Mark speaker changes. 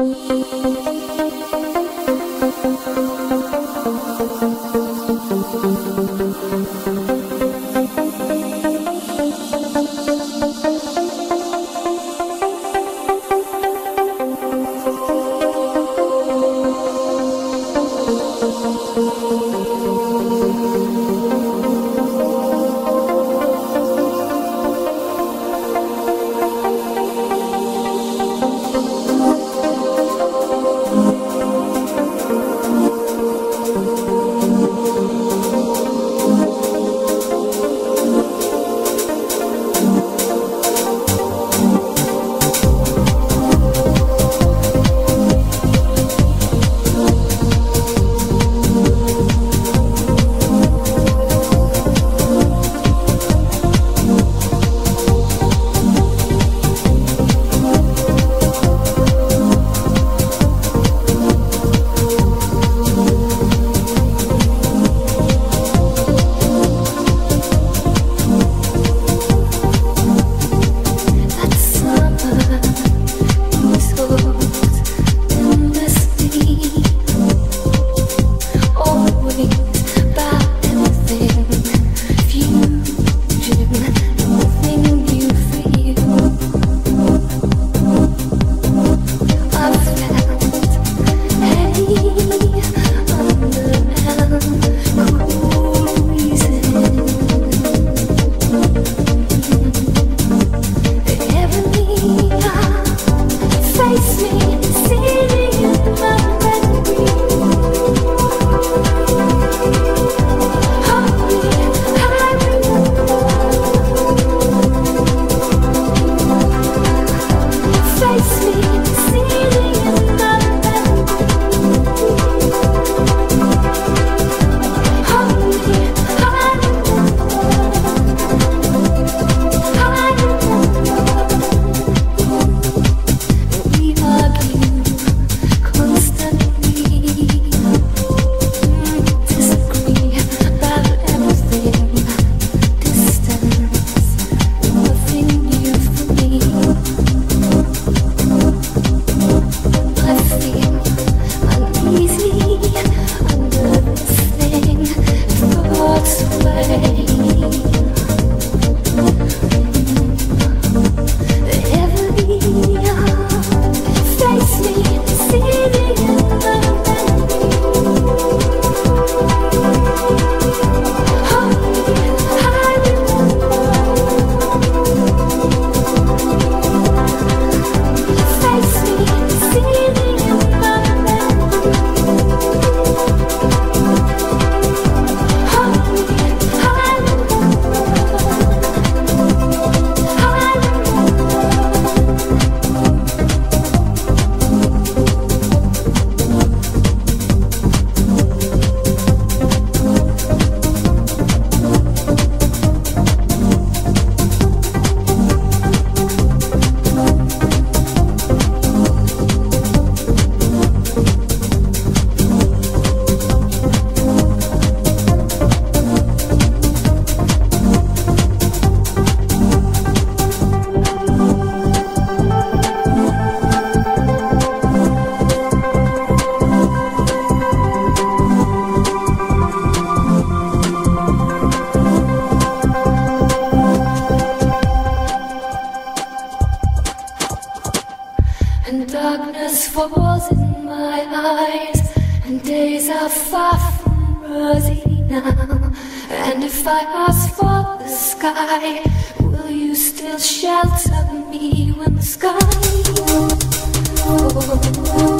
Speaker 1: thank you And darkness falls in my eyes, and days are far from rosy now. And if I ask for the sky, will you still shelter me when the sky falls?